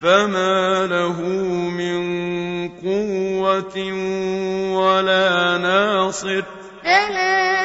فَمَا لَهُ مِن قُوَّةٍ وَلَا نَاصِرٍ فَمَا